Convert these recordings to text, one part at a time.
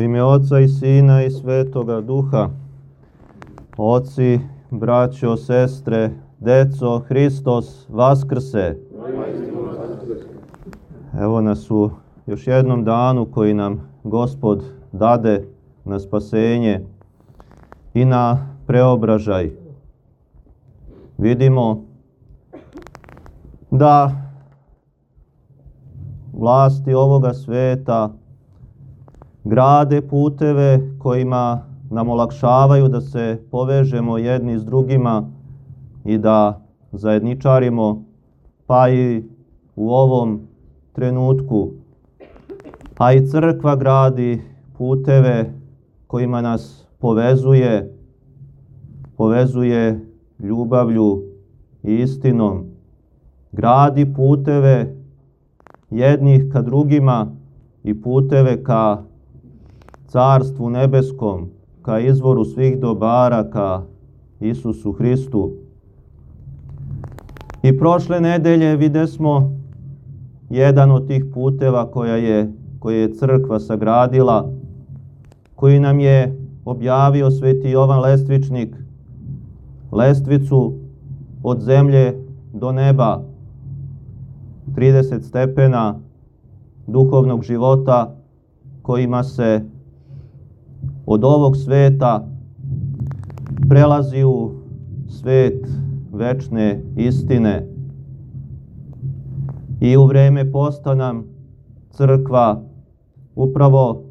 Ime Oca i Sina i Svetoga Duha, oci, braćo, sestre, deco, Hristos, Vaskrse. Evo nas u još jednom danu koji nam Gospod dade na spasenje i na preobražaj. Vidimo da vlasti ovoga sveta grade puteve kojima nam olakšavaju da se povežemo jedni s drugima i da zajedničarimo pa i u ovom trenutku. A i crkva gradi puteve kojima nas povezuje, povezuje ljubavlju i istinom. Gradi puteve jednih ka drugima i puteve ka carstvu nebeskom, ka izvoru svih dobara, ka Isusu Hristu. I prošle nedelje vide smo jedan od tih puteva koja je, koje je crkva sagradila, koji nam je objavio sveti Jovan Lestvičnik, lestvicu od zemlje do neba, 30 stepena duhovnog života kojima se od ovog sveta prelazi u svet večne istine. I u vreme posta nam crkva upravo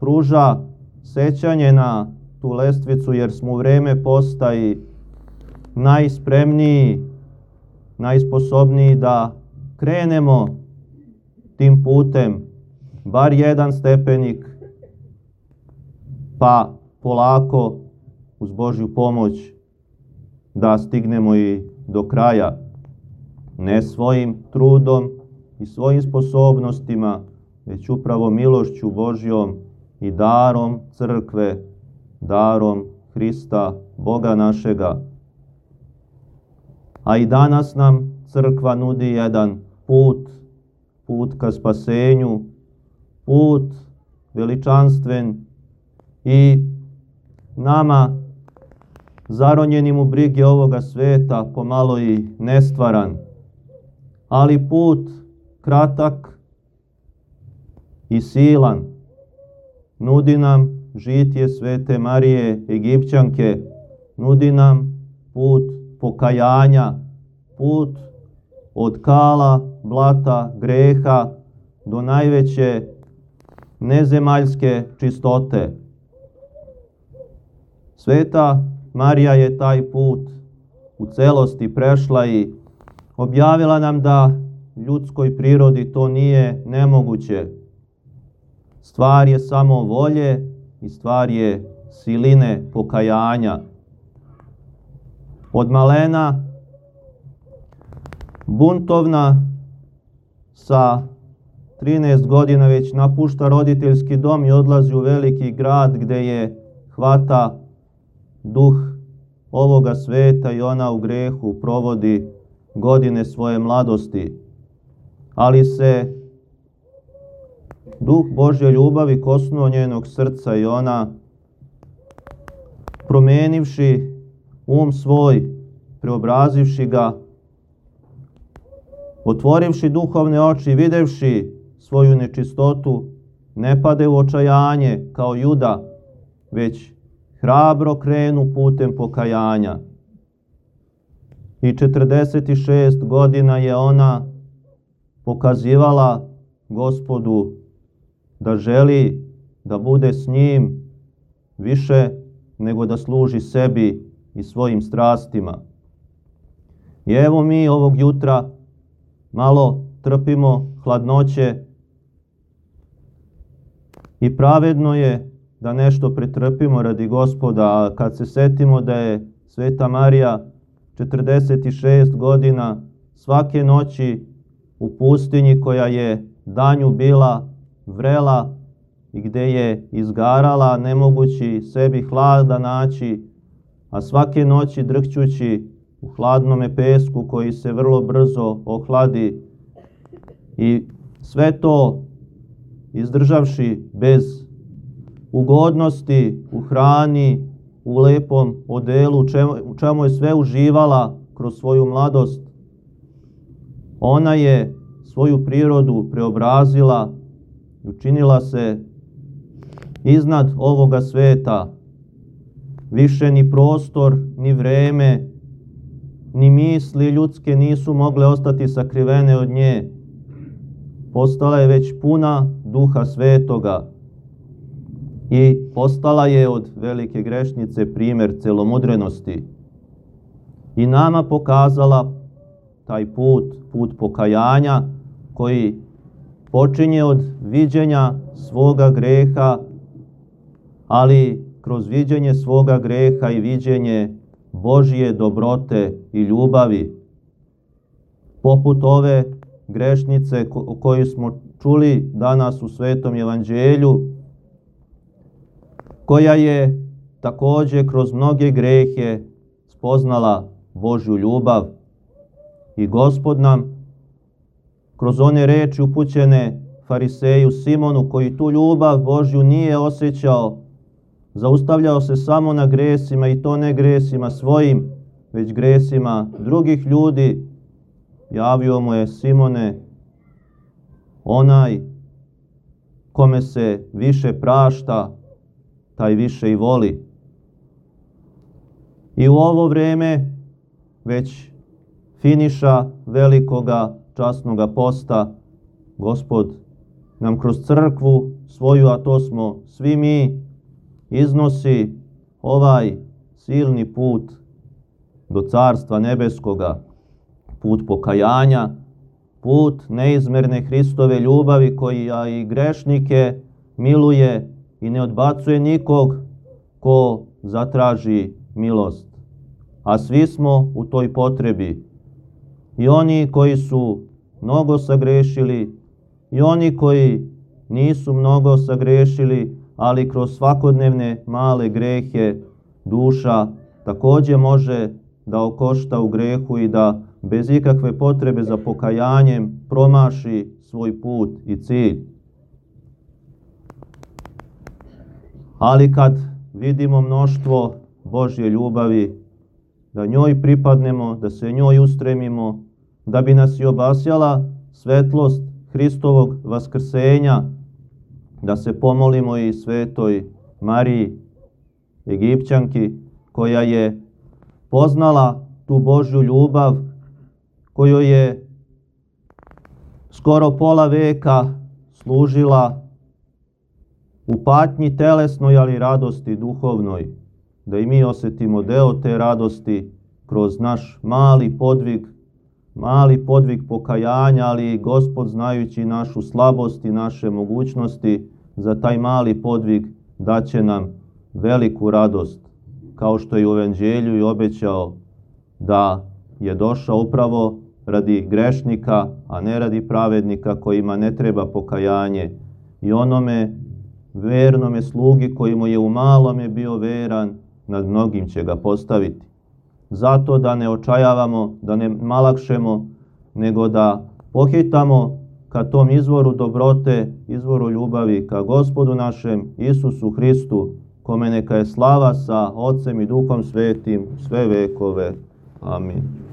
pruža sećanje na tu lestvicu jer smo u vreme posta i najspremniji, najsposobniji da krenemo tim putem, bar jedan stepenik pa polako uz Božju pomoć da stignemo i do kraja, ne svojim trudom i svojim sposobnostima, već upravo milošću Božjom i darom crkve, darom Hrista, Boga našega. A i danas nam crkva nudi jedan put, put ka spasenju, put veličanstven i nama zaronjenim u brige ovoga sveta pomalo i nestvaran, ali put kratak i silan. Nudi nam žitje svete Marije Egipćanke, nudi nam put pokajanja, put od kala, blata, greha do najveće nezemaljske čistote. Sveta Marija je taj put u celosti prešla i objavila nam da ljudskoj prirodi to nije nemoguće. Stvar je samo volje i stvar je siline pokajanja. Od malena buntovna sa 13 godina već napušta roditeljski dom i odlazi u veliki grad gde je hvata duh ovoga sveta i ona u grehu provodi godine svoje mladosti. Ali se duh Božje ljubavi kosnuo njenog srca i ona promenivši um svoj, preobrazivši ga, otvorivši duhovne oči, videvši svoju nečistotu, ne pade u očajanje kao juda, već hrabro krenu putem pokajanja. I 46 godina je ona pokazivala gospodu da želi da bude s njim više nego da služi sebi i svojim strastima. I evo mi ovog jutra malo trpimo hladnoće i pravedno je da nešto pretrpimo radi gospoda, a kad se setimo da je Sveta Marija 46 godina svake noći u pustinji koja je danju bila vrela i gde je izgarala nemogući sebi hlada naći, a svake noći drhćući u hladnome pesku koji se vrlo brzo ohladi. I sve to izdržavši bez ugodnosti, u hrani, u lepom odelu, u čemu, u čemu je sve uživala kroz svoju mladost. Ona je svoju prirodu preobrazila i učinila se iznad ovoga sveta. Više ni prostor, ni vreme, ni misli ljudske nisu mogle ostati sakrivene od nje. Postala je već puna duha svetoga i postala je od velike grešnice primer celomudrenosti i nama pokazala taj put, put pokajanja koji počinje od viđenja svoga greha, ali kroz viđenje svoga greha i viđenje Božije dobrote i ljubavi. Poput ove grešnice koju smo čuli danas u Svetom Evanđelju, koja je takođe kroz mnoge grehe spoznala Božju ljubav. I Gospod nam kroz one reči upućene fariseju Simonu koji tu ljubav Božju nije osjećao, zaustavljao se samo na gresima i to ne gresima svojim, već gresima drugih ljudi, javio mu je Simone, onaj kome se više prašta, taj više i voli. I u ovo vreme, već finiša velikoga časnoga posta, Gospod nam kroz crkvu svoju, a to smo svi mi, iznosi ovaj silni put do Carstva Nebeskoga, put pokajanja, put neizmerne Hristove ljubavi koja i grešnike miluje i ne odbacuje nikog ko zatraži milost. A svi smo u toj potrebi. I oni koji su mnogo sagrešili, i oni koji nisu mnogo sagrešili, ali kroz svakodnevne male grehe duša takođe može da okošta u grehu i da bez ikakve potrebe za pokajanjem promaši svoj put i cilj. Ali kad vidimo mnoštvo Božje ljubavi, da njoj pripadnemo, da se njoj ustremimo, da bi nas i obasjala svetlost Hristovog vaskrsenja, da se pomolimo i svetoj Mariji, Egipćanki, koja je poznala tu Božju ljubav, koju je skoro pola veka služila u patnji telesnoj, ali radosti duhovnoj, da i mi osetimo deo te radosti kroz naš mali podvig, mali podvig pokajanja, ali gospod znajući našu slabost i naše mogućnosti, za taj mali podvig daće nam veliku radost, kao što je u Evanđelju i obećao da je došao upravo radi grešnika, a ne radi pravednika kojima ne treba pokajanje i onome vernome slugi koji mu je u malome bio veran, nad mnogim će ga postaviti. Zato da ne očajavamo, da ne malakšemo, nego da pohitamo ka tom izvoru dobrote, izvoru ljubavi, ka gospodu našem Isusu Hristu, kome neka je slava sa Otcem i Duhom Svetim sve vekove. Amin.